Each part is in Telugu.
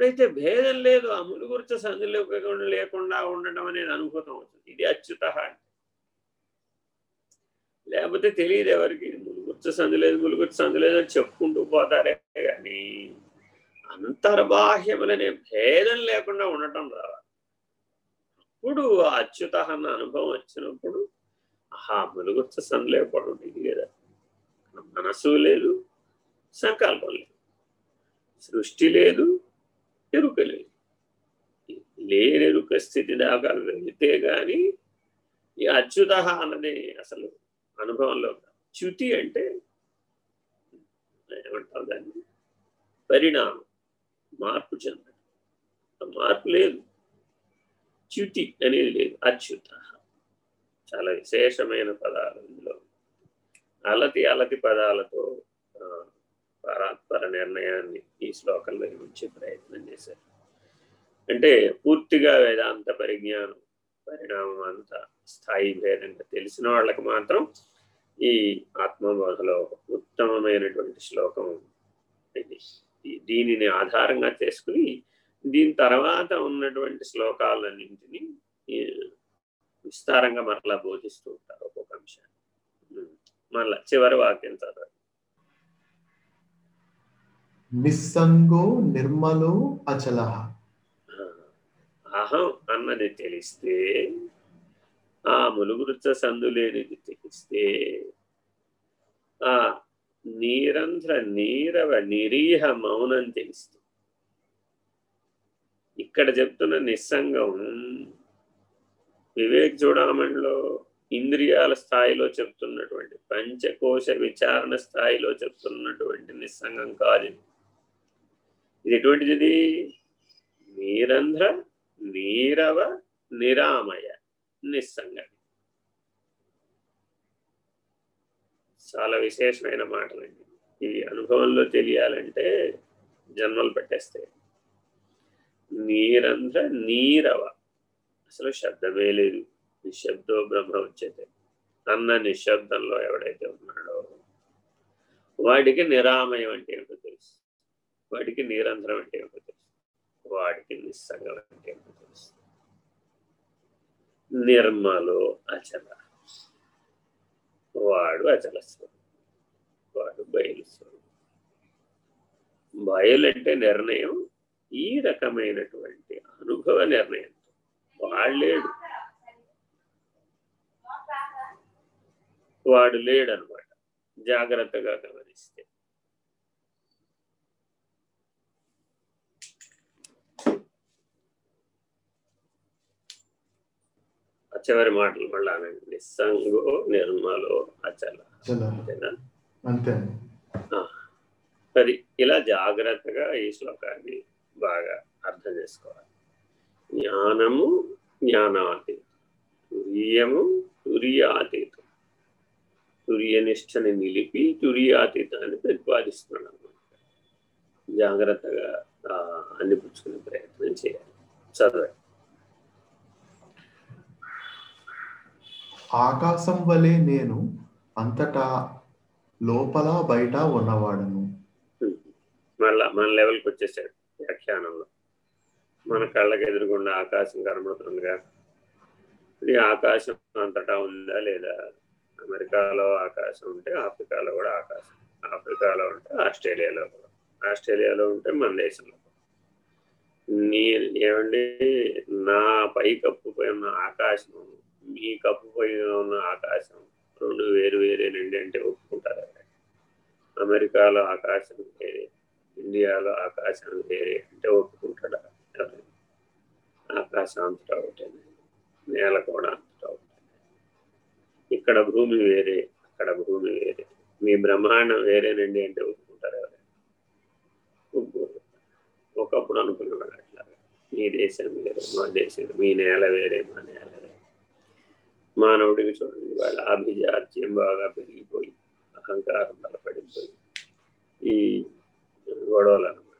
ఎప్పుడైతే భేదం లేదు ఆ ములుగుర్చ సంధి లేకుండా లేకుండా ఉండటం అనేది అనుభూతం అవుతుంది. ఇది అచ్యుత అంటే. లేకపోతే తెలియదు ఎవరికి. ములుగుర్చ సంధి లేదు ములుగుర్చ సంధి లేదు అని చెప్పుకుంటూ పోతారే కానీ అంతర్బాహ్యములనే భేదం లేకుండా ఉండటం రావాలి అప్పుడు అచ్యుత అన్న అనుభవం వచ్చినప్పుడు ఆహా ములుగుర్చ సంధి లేకపోవడం ఇది కదా. మనసు లేదు సంకల్పం లేదు. సృష్టి లేదు ఎరుక లేదు లేనెరుక స్థితి దాకా వెళితే గాని ఈ అచ్యుత అన్నది అసలు అనుభవంలో చ్యుతి అంటే ఏమంటారు దాన్ని? పరిణామం. మార్పు చెందడం. మార్పు లేదు. చ్యుతి అనేది లేదు. అచ్యుత చాలా విశేషమైన పదాలు ఇందులో. అలతి అలతి పదాలతో పర నిర్ణయాన్ని ఈ శ్లోకంలో ఇచ్చే ప్రయత్నం చేశారు. అంటే పూర్తిగా వేదాంత పరిజ్ఞానం పరిణామం అంతా స్థాయి భేదంగా తెలిసిన వాళ్ళకి మాత్రం ఈ ఆత్మబోధలో ఉత్తమమైనటువంటి శ్లోకం ఇది. దీనిని ఆధారంగా చేసుకుని దీని తర్వాత ఉన్నటువంటి శ్లోకాలన్నింటినీ విస్తారంగా మరలా బోధిస్తూ ఉంటారు ఒక్కొక్క అంశాన్ని. మళ్ళా చివరి వాక్యం చదవాలి నిస్సంగో నిర్మలో అచల. అహం అన్నది తెలిస్తే ఆ ములుగురుచ సందు లేనిది తెలిస్తే ఆ నీరంధ్ర నీరవ నిరీహ మౌనం తెలుస్తుంది ఇక్కడ చెప్తున్న నిస్సంగం వివేక్ చూడమణిలో ఇంద్రియాల స్థాయిలో చెప్తున్నటువంటి పంచకోశ విచారణ స్థాయిలో చెప్తున్నటువంటి నిస్సంగం కాదు ఇది ఎటువంటిది? నీరంధ్ర నీరవ నిరామయ నిస్సంగతి చాలా విశేషమైన మాటలండి ఇవి. అనుభవంలో తెలియాలంటే జన్మలు పెట్టేస్తాయి. నీరంధ్ర నీరవ. అసలు శబ్దమే లేదు. నిశ్శబ్దో బ్రహ్మ వచ్చేది. అన్న నిశ్శబ్దంలో ఎవడైతే ఉన్నాడో వాడికి నిరామయం అంటే ఏమిటో? వాడికి నిరంతరం అంటే ఏమిటో? తెలుసు వాడికి నిస్సంగం అంటే ఏమిటో? తెలుసు నిర్మలో అచల. వాడు అచల వాడు బయలు బయలు అంటే నిర్ణయం ఈ రకమైనటువంటి అనుభవ నిర్ణయం. వాడలేడు వాడు లేడనమాట. జాగ్రత్తగా గమనిస్తే చివరి మాటలు మళ్ళా నిస్సంగో నిర్మలో అచల. అంతేనా? అంతే మరి ఇలా జాగ్రత్తగా ఈ శ్లోకాన్ని బాగా అర్థం చేసుకోవాలి. జ్ఞానము జ్ఞానాతీతం. తురియము తురియాతీతం. తురియనిష్టని నిలిపి తురియాతీతాన్ని ప్రతిపాదిస్తున్నాడు అనమాట జాగ్రత్తగా అందిపుచ్చుకునే ప్రయత్నం చేయాలి. చదవండి. ఆకాశం వలె నేను అంతటా లోపల బయట ఉన్నవాడను. మళ్ళా మన లెవెల్కి వచ్చేసాడు వ్యాఖ్యానంలో. మన కళ్ళకి ఎదురుగుండా ఆకాశం కనబడుతుందిగా. ఈ ఆకాశం అంతటా ఉందా లేదా? అమెరికాలో ఆకాశం ఉంటే ఆఫ్రికాలో కూడా ఆకాశం. ఆఫ్రికాలో ఉంటే ఆస్ట్రేలియాలో కూడా. ఆస్ట్రేలియాలో ఉంటే మన దేశంలో నీ ఏమండి? నా పైకప్పుపై ఉన్న ఆకాశం మీ కప్పుపై ఉన్న ఆకాశం రెండు వేరు వేరేనండి అంటే ఒప్పుకుంటారు అమెరికాలో ఆకాశం వేరే ఇండియాలో ఆకాశం వేరే అంటే ఒప్పుకుంటాడా ఆకాశం అంతటా ఒకటే. నేల కూడా అంతటా ఒకటే. ఇక్కడ భూమి వేరే అక్కడ భూమి వేరే. మీ బ్రహ్మాండం వేరేనండి అంటే ఒప్పుకుంటారు ఎవరైనా ఒకప్పుడు అనుకునేవాడు అట్లా మీ దేశం వేరే మా దేశం మీ నేల వేరే మా నేల మానవుడికి చూడండి వాళ్ళ అభిజాత్యం బాగా పెరిగిపోయి అహంకారం బలపడిపోయి ఈ గొడవలు అనమాట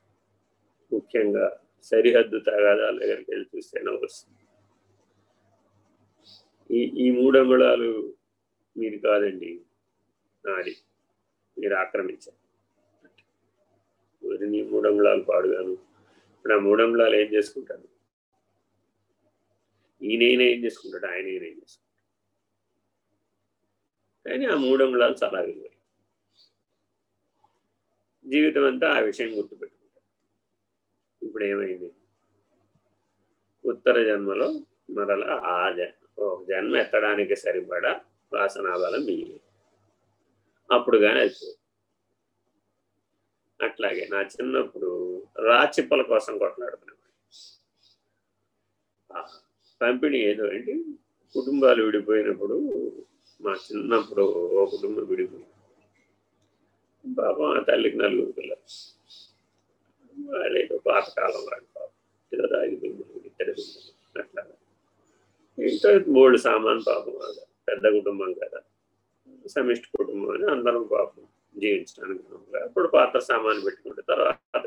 ముఖ్యంగా సరిహద్దు తగాదాల దగ్గరికి వెళ్ళి చూస్తేనే వస్తుంది ఈ ఈ మూడంగుళాలు మీది కాదండి నాది. మీరు ఆక్రమించారు. నీ మూడంగుళాలు పాడుగాను? ఇప్పుడు ఆ మూడంగుళాలు ఏం చేసుకుంటాడు ఈయన ఏం చేసుకుంటాడు? ఆయన ఏం చేసుకుంటాడు? కానీ ఆ మూడంలాలు చాలా విలువ జీవితం అంతా ఆ విషయం గుర్తుపెట్టుకుంటారు ఇప్పుడు ఏమైంది? ఉత్తర జన్మలో మరలా ఆ ఒక జన్మ ఎత్తడానికి సరిపడా వాసనాబలం మిగిలి అప్పుడు కానీ అది అట్లాగే నా చిన్నప్పుడు రాచిప్పల కోసం కొట్లాడుకునేవాడు పంపిణీ ఏదో ఏంటి? కుటుంబాలు విడిపోయినప్పుడు మా చిన్నప్పుడు ఓ కుటుంబం విడిపోయింది పాపం ఆ తల్లికి నలుగురు పిల్లలు. వాళ్ళు పాతకాలం వాడు పాపం ఏదో రాగిపోయింది ఇద్దరు అట్లా. ఇంట్లో మూడు సామాన్ పాపం పెద్ద కుటుంబం కదా. సమిష్టి కుటుంబం అని అందరం పాపం జీవించడానికి అప్పుడు పాత్ర సామాన్ పెట్టుకుంటే తర్వాత